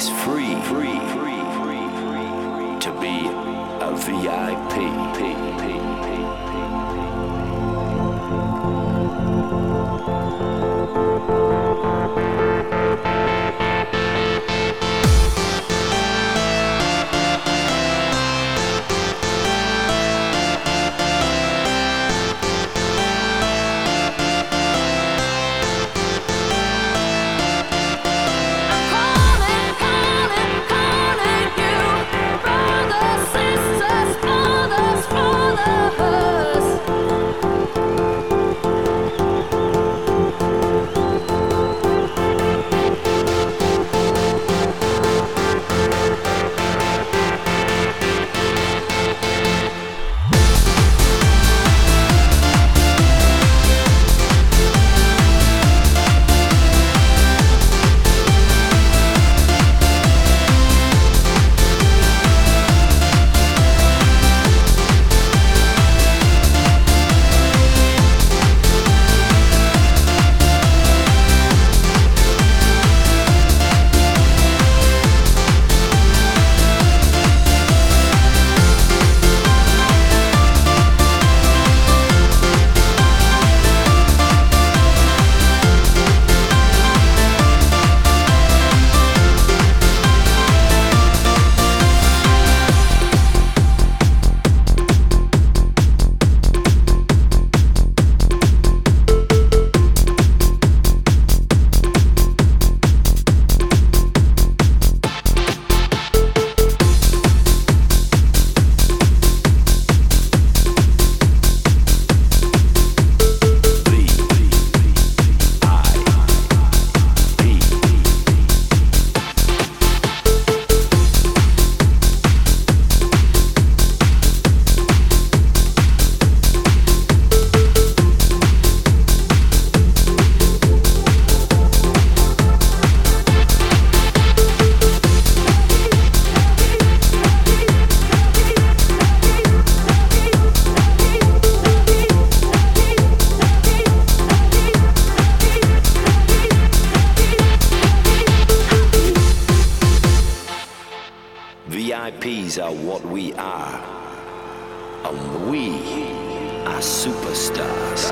is free, free, free, free to be a VIP. VIPs are what we are, and we are superstars.